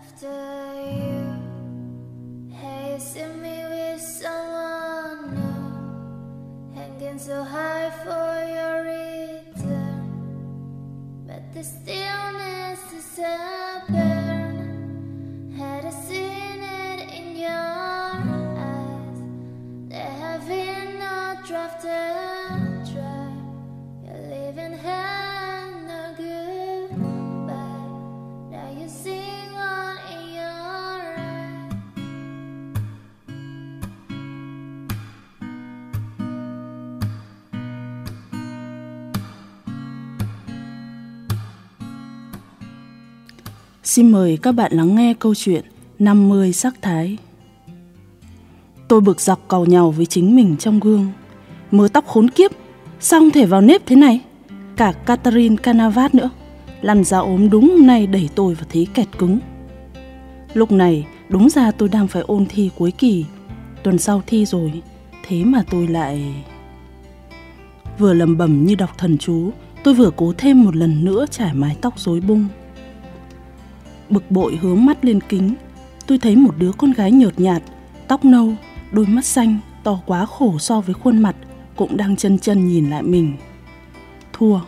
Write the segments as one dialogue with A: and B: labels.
A: after you. Me with someone new, hanging so high for your return. But the stillness
B: Xin mời các bạn lắng nghe câu chuyện 50 sắc thái. Tôi bực dọc cầu nhau với chính mình trong gương. Mớ tóc khốn kiếp, sao không thể vào nếp thế này? Cả Catherine Canavat nữa. Lăn ra ốm đúng hôm nay đẩy tôi vào thế kẹt cứng. Lúc này đúng ra tôi đang phải ôn thi cuối kỳ. Tuần sau thi rồi, thế mà tôi lại... Vừa lầm bẩm như đọc thần chú, tôi vừa cố thêm một lần nữa trải mái tóc rối bung. Bực bội hướng mắt lên kính, tôi thấy một đứa con gái nhợt nhạt, tóc nâu, đôi mắt xanh, to quá khổ so với khuôn mặt, cũng đang chân chân nhìn lại mình. Thua.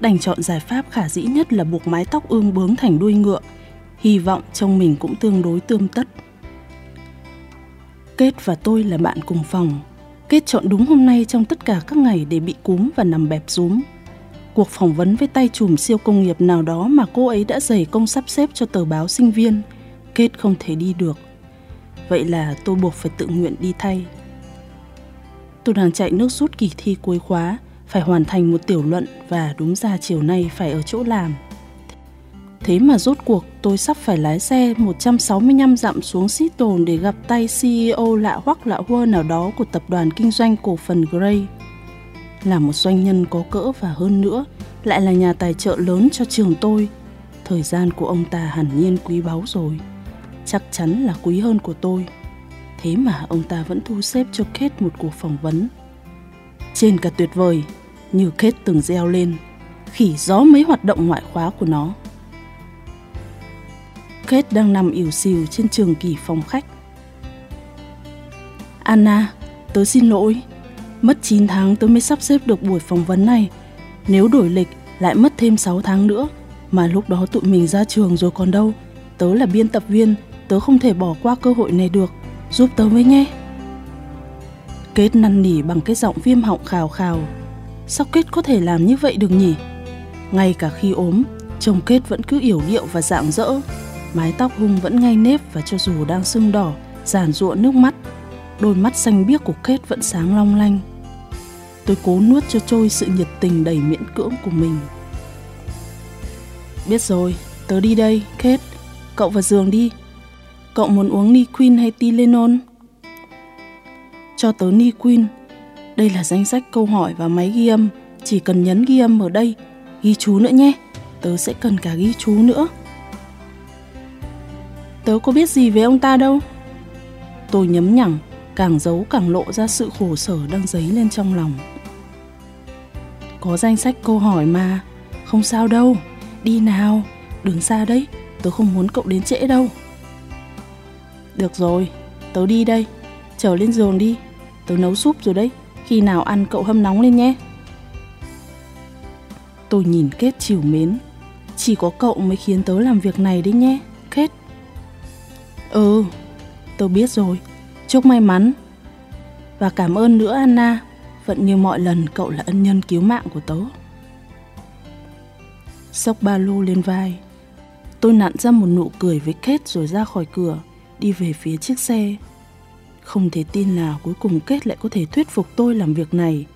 B: Đành chọn giải pháp khả dĩ nhất là buộc mái tóc ương bướng thành đuôi ngựa, hy vọng trông mình cũng tương đối tươm tất. Kết và tôi là bạn cùng phòng. Kết chọn đúng hôm nay trong tất cả các ngày để bị cúm và nằm bẹp rúm. Cuộc phỏng vấn với tay chùm siêu công nghiệp nào đó mà cô ấy đã dày công sắp xếp cho tờ báo sinh viên, Kết không thể đi được. Vậy là tôi buộc phải tự nguyện đi thay. Tôi đang chạy nước rút kỳ thi cuối khóa, phải hoàn thành một tiểu luận và đúng ra chiều nay phải ở chỗ làm. Thế mà rốt cuộc tôi sắp phải lái xe 165 dặm xuống Seattle để gặp tay CEO lạ hoắc lạ hua nào đó của tập đoàn kinh doanh cổ phần Gray. Là một doanh nhân có cỡ và hơn nữa, lại là nhà tài trợ lớn cho trường tôi. Thời gian của ông ta hẳn nhiên quý báu rồi. Chắc chắn là quý hơn của tôi. Thế mà ông ta vẫn thu xếp cho Kate một cuộc phỏng vấn. Trên cả tuyệt vời, như Kate từng reo lên, khỉ gió mấy hoạt động ngoại khóa của nó. Kate đang nằm ỉu xìu trên trường kỳ phòng khách. Anna, tớ xin lỗi. Mất 9 tháng tớ mới sắp xếp được buổi phỏng vấn này. Nếu đổi lịch lại mất thêm 6 tháng nữa. Mà lúc đó tụi mình ra trường rồi còn đâu. Tớ là biên tập viên, tớ không thể bỏ qua cơ hội này được. Giúp tớ với nhé. Kết năn nỉ bằng cái giọng viêm họng khào khào. Sao Kết có thể làm như vậy được nhỉ? Ngay cả khi ốm, chồng Kết vẫn cứ yểu điệu và dạng dỡ. Mái tóc hung vẫn ngay nếp và cho dù đang sưng đỏ, giàn ruộng nước mắt, đôi mắt xanh biếc của Kate vẫn sáng long lanh. Tôi cố nuốt cho trôi sự nhiệt tình đầy miễn cưỡng của mình. Biết rồi, tớ đi đây, Kate. Cậu vào giường đi. Cậu muốn uống Niquin hay Tylenol? Cho tớ Niquin. Đây là danh sách câu hỏi và máy ghi âm. Chỉ cần nhấn ghi âm ở đây. Ghi chú nữa nhé. Tớ sẽ cần cả ghi chú nữa. Tớ có biết gì về ông ta đâu. Tôi nhấm nhẳng, càng giấu càng lộ ra sự khổ sở đang dấy lên trong lòng. Có danh sách câu hỏi mà, không sao đâu, đi nào, đừng xa đấy, tớ không muốn cậu đến trễ đâu. Được rồi, tớ đi đây, trở lên giường đi, tớ nấu súp rồi đấy, khi nào ăn cậu hâm nóng lên nhé. Tôi nhìn Kết chiều mến, chỉ có cậu mới khiến tớ làm việc này đấy nhé, Kết. Ừ, tớ biết rồi, chúc may mắn. Và cảm ơn nữa Anna, vẫn như mọi lần cậu là ân nhân cứu mạng của tớ. Sóc ba lô lên vai, tôi nặn ra một nụ cười với Kết rồi ra khỏi cửa, đi về phía chiếc xe. Không thể tin là cuối cùng Kết lại có thể thuyết phục tôi làm việc này.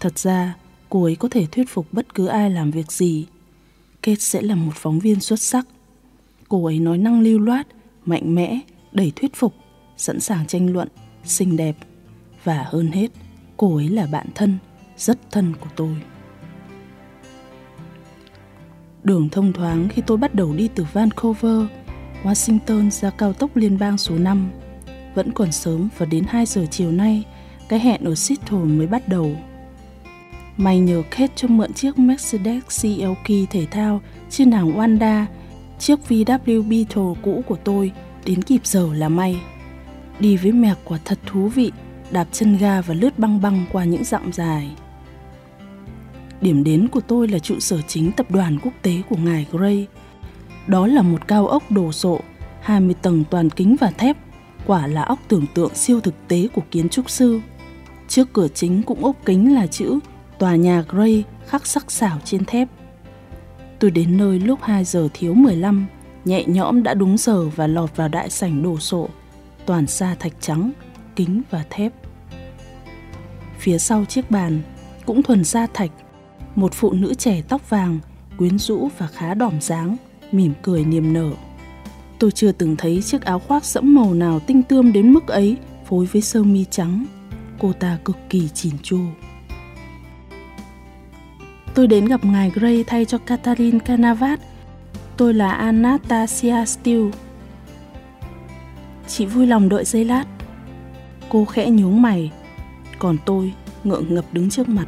B: Thật ra, cô ấy có thể thuyết phục bất cứ ai làm việc gì. Kết sẽ là một phóng viên xuất sắc. Cô ấy nói năng lưu loát, mạnh mẽ, đầy thuyết phục, sẵn sàng tranh luận, xinh đẹp. Và hơn hết, cô ấy là bạn thân, rất thân của tôi. Đường thông thoáng khi tôi bắt đầu đi từ Vancouver, Washington ra cao tốc liên bang số 5. Vẫn còn sớm và đến 2 giờ chiều nay, cái hẹn ở Seattle mới bắt đầu. May nhờ Kate cho mượn chiếc Mercedes CLK thể thao trên hàng Wanda chiếc VW Beetle cũ của tôi đến kịp giờ là may. Đi với mẹc quả thật thú vị, đạp chân ga và lướt băng băng qua những dặm dài. Điểm đến của tôi là trụ sở chính tập đoàn quốc tế của ngài Gray. Đó là một cao ốc đồ sộ, 20 tầng toàn kính và thép, quả là óc tưởng tượng siêu thực tế của kiến trúc sư. Trước cửa chính cũng ốp kính là chữ Tòa nhà Gray khắc sắc sảo trên thép. Tôi đến nơi lúc 2 giờ thiếu 15, nhẹ nhõm đã đúng giờ và lọt vào đại sảnh đồ sộ, toàn da thạch trắng, kính và thép. Phía sau chiếc bàn, cũng thuần da thạch, một phụ nữ trẻ tóc vàng, quyến rũ và khá đỏm dáng, mỉm cười niềm nở. Tôi chưa từng thấy chiếc áo khoác sẫm màu nào tinh tươm đến mức ấy phối với sơ mi trắng. Cô ta cực kỳ chỉn chu. Tôi đến gặp ngài Gray thay cho Catherine Canavat. Tôi là Anastasia Steele. Chị vui lòng đợi giây lát. Cô khẽ nhướng mày, còn tôi ngượng ngập đứng trước mặt.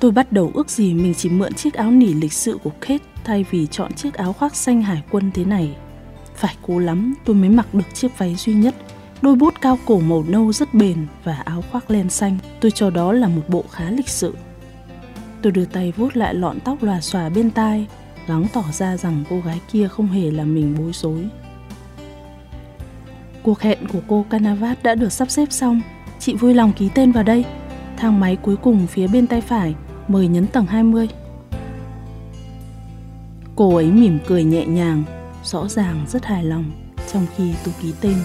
B: Tôi bắt đầu ước gì mình chỉ mượn chiếc áo nỉ lịch sự của Kate thay vì chọn chiếc áo khoác xanh hải quân thế này. Phải cố lắm tôi mới mặc được chiếc váy duy nhất, đôi bút cao cổ màu nâu rất bền và áo khoác len xanh. Tôi cho đó là một bộ khá lịch sự. Tôi đưa tay vuốt lại lọn tóc lòa xòa bên tai, gắng tỏ ra rằng cô gái kia không hề làm mình bối rối. Cuộc hẹn của cô Canavat đã được sắp xếp xong. Chị vui lòng ký tên vào đây. Thang máy cuối cùng phía bên tay phải, mời nhấn tầng 20. Cô ấy mỉm cười nhẹ nhàng, rõ ràng rất hài lòng trong khi tôi ký tên.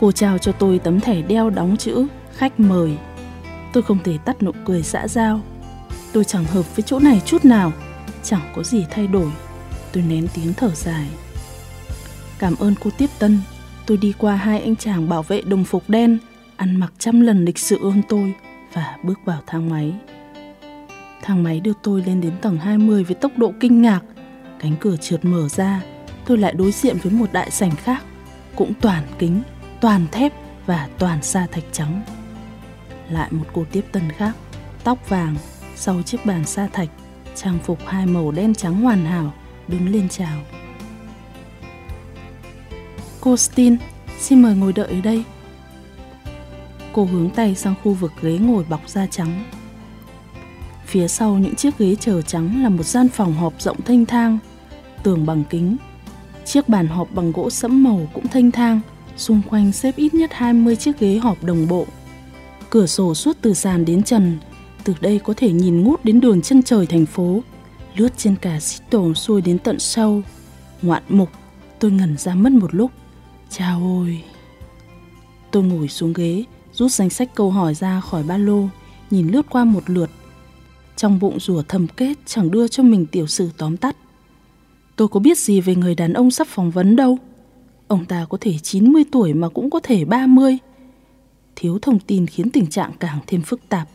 B: Cô trao cho tôi tấm thẻ đeo đóng chữ khách mời. Tôi không thể tắt nụ cười xã giao. Tôi chẳng hợp với chỗ này chút nào, chẳng có gì thay đổi. Tôi nén tiếng thở dài. Cảm ơn cô tiếp tân. Tôi đi qua hai anh chàng bảo vệ đồng phục đen, ăn mặc trăm lần lịch sự hơn tôi và bước vào thang máy. Thang máy đưa tôi lên đến tầng 20 với tốc độ kinh ngạc. Cánh cửa trượt mở ra, tôi lại đối diện với một đại sảnh khác, cũng toàn kính, toàn thép và toàn sa thạch trắng. Lại một cô tiếp tân khác, tóc vàng, sau chiếc bàn sa thạch, trang phục hai màu đen trắng hoàn hảo, đứng lên chào. Cô Stin, xin mời ngồi đợi ở đây. Cô hướng tay sang khu vực ghế ngồi bọc da trắng. Phía sau những chiếc ghế chờ trắng là một gian phòng họp rộng thanh thang, tường bằng kính. Chiếc bàn họp bằng gỗ sẫm màu cũng thanh thang, xung quanh xếp ít nhất 20 chiếc ghế họp đồng bộ. Cửa sổ suốt từ sàn đến trần, từ đây có thể nhìn ngút đến đường chân trời thành phố, lướt trên cả Seattle xuôi đến tận sâu. Ngoạn mục, tôi ngẩn ra mất một lúc. Chà ôi! Tôi ngồi xuống ghế, rút danh sách câu hỏi ra khỏi ba lô, nhìn lướt qua một lượt trong bụng rủa thầm kết chẳng đưa cho mình tiểu sử tóm tắt. Tôi có biết gì về người đàn ông sắp phỏng vấn đâu. Ông ta có thể 90 tuổi mà cũng có thể 30. Thiếu thông tin khiến tình trạng càng thêm phức tạp.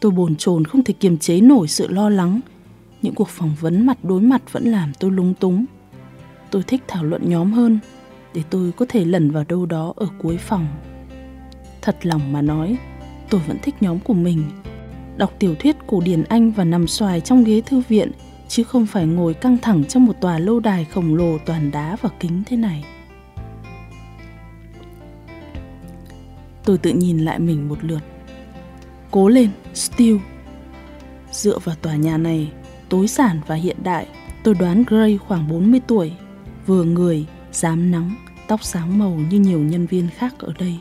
B: Tôi bồn chồn không thể kiềm chế nổi sự lo lắng. Những cuộc phỏng vấn mặt đối mặt vẫn làm tôi lung túng. Tôi thích thảo luận nhóm hơn để tôi có thể lẩn vào đâu đó ở cuối phòng. Thật lòng mà nói, tôi vẫn thích nhóm của mình đọc tiểu thuyết cổ điển Anh và nằm xoài trong ghế thư viện, chứ không phải ngồi căng thẳng trong một tòa lâu đài khổng lồ toàn đá và kính thế này. Tôi tự nhìn lại mình một lượt. Cố lên, Steel. Dựa vào tòa nhà này, tối giản và hiện đại, tôi đoán Gray khoảng 40 tuổi, vừa người, dám nắng, tóc sáng màu như nhiều nhân viên khác ở đây.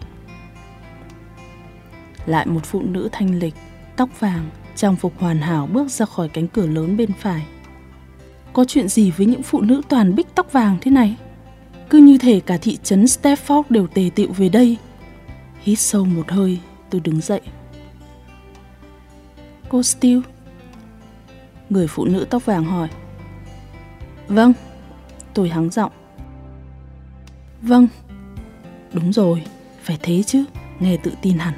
B: Lại một phụ nữ thanh lịch, tóc vàng, trang phục hoàn hảo bước ra khỏi cánh cửa lớn bên phải. Có chuyện gì với những phụ nữ toàn bích tóc vàng thế này? Cứ như thể cả thị trấn Stepford đều tề tựu về đây. Hít sâu một hơi, tôi đứng dậy. Cô Steele? Người phụ nữ tóc vàng hỏi. Vâng, tôi hắng giọng. Vâng, đúng rồi, phải thế chứ, nghe tự tin hẳn.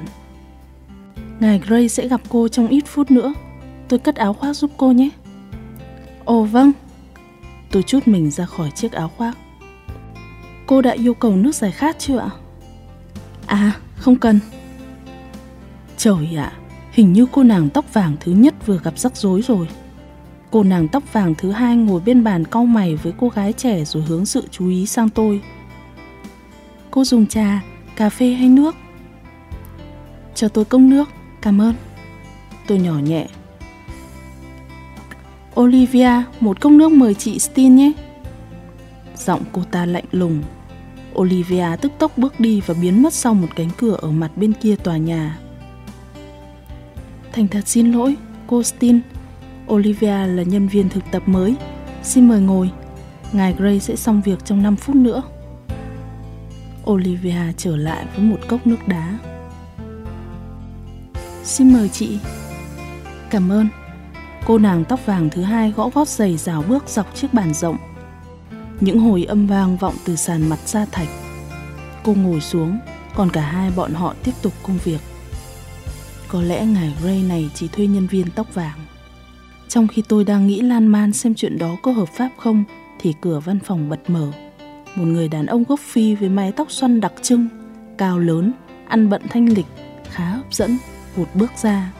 B: Ngài Gray sẽ gặp cô trong ít phút nữa. Tôi cất áo khoác giúp cô nhé. Ồ vâng. Tôi chút mình ra khỏi chiếc áo khoác. Cô đã yêu cầu nước giải khát chưa ạ? À, không cần. Trời ạ, hình như cô nàng tóc vàng thứ nhất vừa gặp rắc rối rồi. Cô nàng tóc vàng thứ hai ngồi bên bàn cau mày với cô gái trẻ rồi hướng sự chú ý sang tôi. Cô dùng trà, cà phê hay nước? Cho tôi cốc nước, cảm ơn. Tôi nhỏ nhẹ. Olivia, một cốc nước mời chị Steen nhé. Giọng cô ta lạnh lùng. Olivia tức tốc bước đi và biến mất sau một cánh cửa ở mặt bên kia tòa nhà. Thành thật xin lỗi, cô Steen. Olivia là nhân viên thực tập mới. Xin mời ngồi. Ngài Gray sẽ xong việc trong 5 phút nữa. Olivia trở lại với một cốc nước đá. Xin mời chị. Cảm ơn. Cô nàng tóc vàng thứ hai gõ gót giày rào bước dọc chiếc bàn rộng. Những hồi âm vang vọng từ sàn mặt da thạch. Cô ngồi xuống, còn cả hai bọn họ tiếp tục công việc. Có lẽ ngài Gray này chỉ thuê nhân viên tóc vàng. Trong khi tôi đang nghĩ lan man xem chuyện đó có hợp pháp không thì cửa văn phòng bật mở. Một người đàn ông gốc Phi với mái tóc xoăn đặc trưng, cao lớn, ăn bận thanh lịch, khá hấp dẫn, vụt bước ra.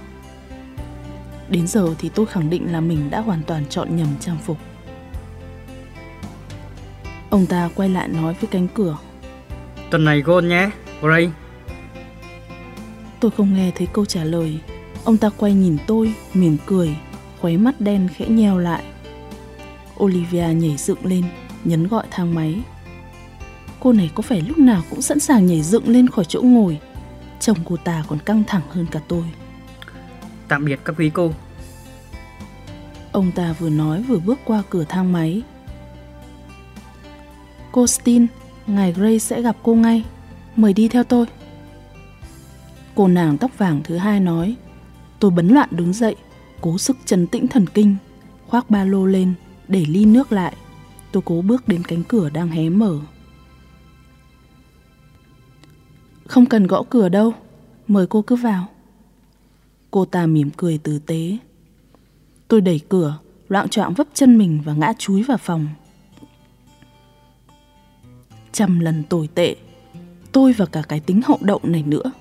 B: Đến giờ thì tôi khẳng định là mình đã hoàn toàn chọn nhầm trang phục. Ông ta quay lại nói với cánh cửa.
C: Tuần này gôn nhé, Gray.
B: Tôi không nghe thấy câu trả lời. Ông ta quay nhìn tôi, mỉm cười, khóe mắt đen khẽ nheo lại. Olivia nhảy dựng lên, nhấn gọi thang máy. Cô này có phải lúc nào cũng sẵn sàng nhảy dựng lên khỏi chỗ ngồi. Chồng cô ta còn căng thẳng hơn cả tôi.
C: Tạm biệt các quý cô.
B: Ông ta vừa nói vừa bước qua cửa thang máy. Cô Steen, ngài Gray sẽ gặp cô ngay. Mời đi theo tôi. Cô nàng tóc vàng thứ hai nói. Tôi bấn loạn đứng dậy, cố sức trấn tĩnh thần kinh, khoác ba lô lên, để ly nước lại. Tôi cố bước đến cánh cửa đang hé mở. Không cần gõ cửa đâu, mời cô cứ vào. Cô ta mỉm cười tử tế. Tôi đẩy cửa, loạn trọng vấp chân mình và ngã chúi vào phòng. Trăm lần tồi tệ, tôi và cả cái tính hậu đậu này nữa.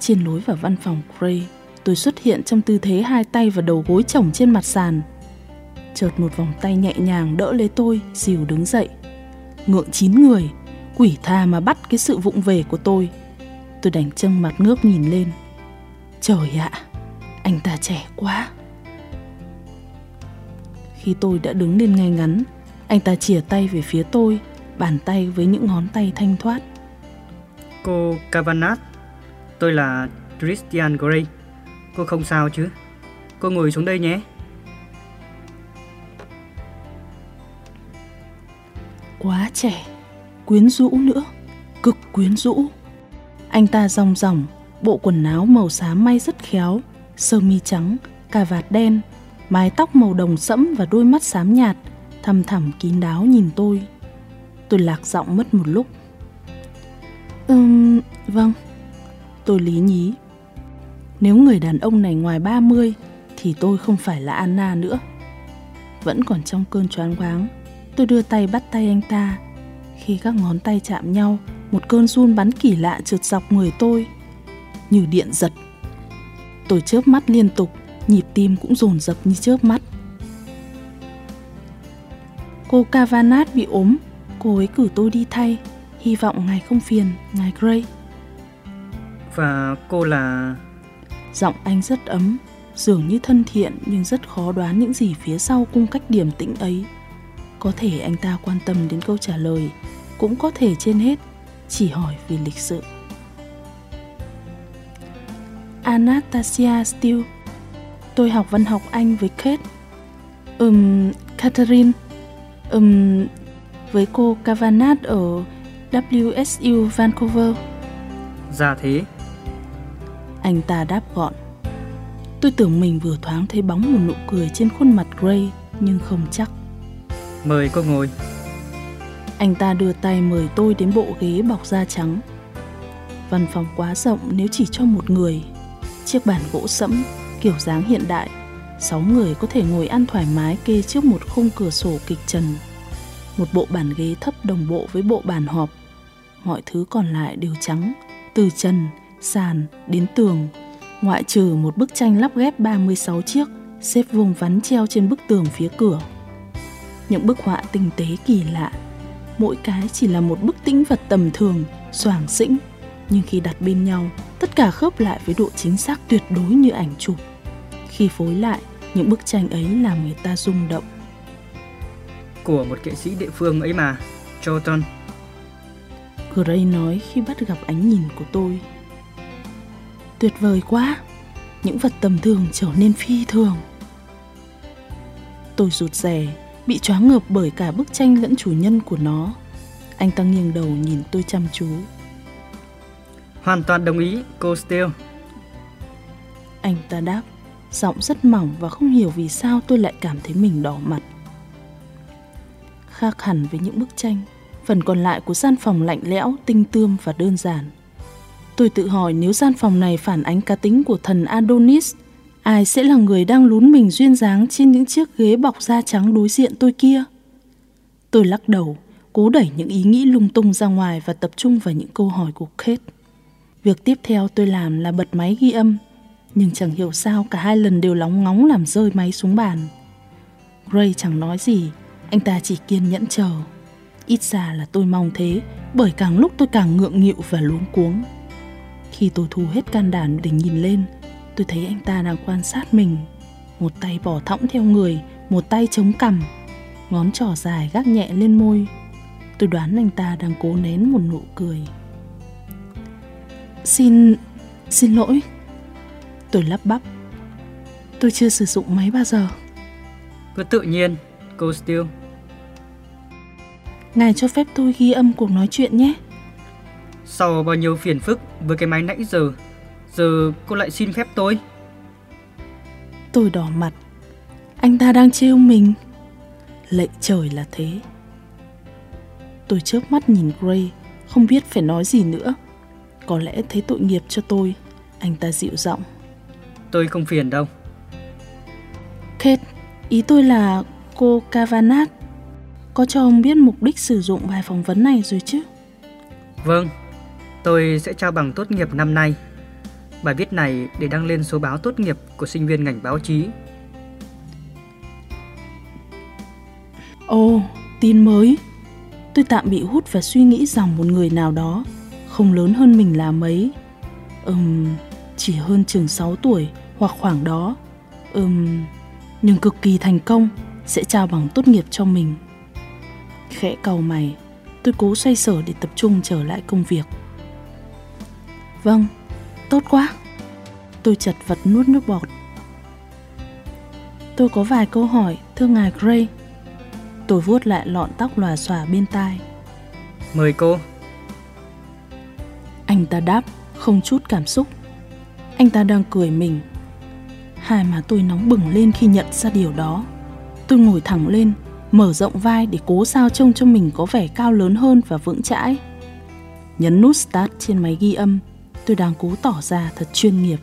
B: Trên lối vào văn phòng Gray, tôi xuất hiện trong tư thế hai tay và đầu gối chồng trên mặt sàn. Chợt một vòng tay nhẹ nhàng đỡ lấy tôi, dìu đứng dậy. Ngượng chín người, quỷ tha mà bắt cái sự vụng về của tôi. Tôi đành chân mặt ngước nhìn lên. Trời ạ, anh ta trẻ quá. Khi tôi đã đứng lên ngay ngắn, anh ta chìa tay về phía tôi, bàn tay với những ngón tay thanh thoát.
C: Cô Cavanagh, tôi là Christian Grey. Cô không sao chứ? Cô ngồi xuống đây nhé.
B: Quá trẻ, quyến rũ nữa, cực quyến rũ. Anh ta rong ròng, bộ quần áo màu xám may rất khéo, sơ mi trắng, cà vạt đen, mái tóc màu đồng sẫm và đôi mắt xám nhạt, thầm thẳm kín đáo nhìn tôi. Tôi lạc giọng mất một lúc. Ừm, vâng. Tôi lý nhí. Nếu người đàn ông này ngoài 30 thì tôi không phải là Anna nữa. Vẫn còn trong cơn choáng váng, tôi đưa tay bắt tay anh ta. Khi các ngón tay chạm nhau, một cơn run bắn kỳ lạ trượt dọc người tôi, như điện giật. Tôi chớp mắt liên tục, nhịp tim cũng dồn dập như chớp mắt. Cô Cavanat bị ốm, cô ấy cử tôi đi thay, hy vọng ngài không phiền, ngài Gray.
C: Và cô là...
B: Giọng anh rất ấm, dường như thân thiện nhưng rất khó đoán những gì phía sau cung cách điềm tĩnh ấy. Có thể anh ta quan tâm đến câu trả lời, cũng có thể trên hết chỉ hỏi vì lịch sự. Anastasia Steele Tôi học văn học Anh với Kate Ừm, Catherine Ừm, với cô Cavanagh ở WSU Vancouver.
C: Dạ thế.
B: Anh ta đáp gọn. Tôi tưởng mình vừa thoáng thấy bóng một nụ cười trên khuôn mặt Gray Nhưng không chắc
C: Mời cô ngồi.
B: Anh ta đưa tay mời tôi đến bộ ghế bọc da trắng. Văn phòng quá rộng nếu chỉ cho một người. Chiếc bàn gỗ sẫm, kiểu dáng hiện đại. Sáu người có thể ngồi ăn thoải mái kê trước một khung cửa sổ kịch trần. Một bộ bàn ghế thấp đồng bộ với bộ bàn họp. Mọi thứ còn lại đều trắng Từ trần, sàn đến tường. Ngoại trừ một bức tranh lắp ghép 36 chiếc xếp vuông vắn treo trên bức tường phía cửa. Những bức họa tinh tế kỳ lạ, mỗi cái chỉ là một bức tĩnh vật tầm thường, soảng xĩnh, nhưng khi đặt bên nhau, tất cả khớp lại với độ chính xác tuyệt đối như ảnh chụp. Khi phối lại, những bức tranh ấy làm người ta rung động.
C: Của một nghệ sĩ địa phương ấy mà, Jordan.
B: Gray nói khi bắt gặp ánh nhìn của tôi. Tuyệt vời quá, những vật tầm thường trở nên phi thường. Tôi rụt rè, bị choáng ngợp bởi cả bức tranh lẫn chủ nhân của nó. Anh ta nghiêng đầu nhìn tôi chăm chú.
C: Hoàn toàn đồng ý, cô Steele.
B: Anh ta đáp, giọng rất mỏng và không hiểu vì sao tôi lại cảm thấy mình đỏ mặt. Khác hẳn với những bức tranh, phần còn lại của gian phòng lạnh lẽo, tinh tươm và đơn giản. Tôi tự hỏi nếu gian phòng này phản ánh cá tính của thần Adonis, ai sẽ là người đang lún mình duyên dáng trên những chiếc ghế bọc da trắng đối diện tôi kia? Tôi lắc đầu, cố đẩy những ý nghĩ lung tung ra ngoài và tập trung vào những câu hỏi của Kate. Việc tiếp theo tôi làm là bật máy ghi âm, nhưng chẳng hiểu sao cả hai lần đều lóng ngóng làm rơi máy xuống bàn. Gray chẳng nói gì, anh ta chỉ kiên nhẫn chờ. Ít ra là tôi mong thế, bởi càng lúc tôi càng ngượng nghịu và luống cuống. Khi tôi thu hết can đảm để nhìn lên, tôi thấy anh ta đang quan sát mình. Một tay bỏ thõng theo người, một tay chống cằm, ngón trỏ dài gác nhẹ lên môi. Tôi đoán anh ta đang cố nén một nụ cười. Xin... xin lỗi. Tôi lắp bắp. Tôi chưa sử dụng máy bao giờ.
C: Cứ tự nhiên, cô Steele.
B: Ngài cho phép tôi ghi âm cuộc nói chuyện nhé.
C: Sau bao nhiêu phiền phức với cái máy nãy giờ, giờ cô lại xin phép tôi.
B: Tôi đỏ mặt. Anh ta đang trêu mình. Lệ trời là thế. Tôi chớp mắt nhìn Gray, không biết phải nói gì nữa. Có lẽ thấy tội nghiệp cho tôi. Anh ta dịu giọng.
C: Tôi không phiền đâu.
B: Kate, ý tôi là cô Kavanagh có cho ông biết mục đích sử dụng bài phỏng vấn này rồi chứ?
C: Vâng, tôi sẽ trao bằng tốt nghiệp năm nay. Bài viết này để đăng lên số báo tốt nghiệp của sinh viên ngành báo chí.
B: Oh, tin mới. Tôi tạm bị hút và suy nghĩ rằng một người nào đó không lớn hơn mình là mấy. Ừm, chỉ hơn chừng 6 tuổi hoặc khoảng đó. Ừm, nhưng cực kỳ thành công sẽ trao bằng tốt nghiệp cho mình. Khẽ cầu mày, tôi cố xoay sở để tập trung trở lại công việc. Vâng, tốt quá. Tôi chật vật nuốt nước bọt. Tôi có vài câu hỏi, thưa ngài Gray. Tôi vuốt lại lọn tóc lòa xòa bên tai.
C: Mời cô.
B: Anh ta đáp, không chút cảm xúc. Anh ta đang cười mình. Hai má tôi nóng bừng lên khi nhận ra điều đó. Tôi ngồi thẳng lên, mở rộng vai để cố sao trông cho mình có vẻ cao lớn hơn và vững chãi. Nhấn nút start trên máy ghi âm, tôi đang cố tỏ ra thật chuyên nghiệp.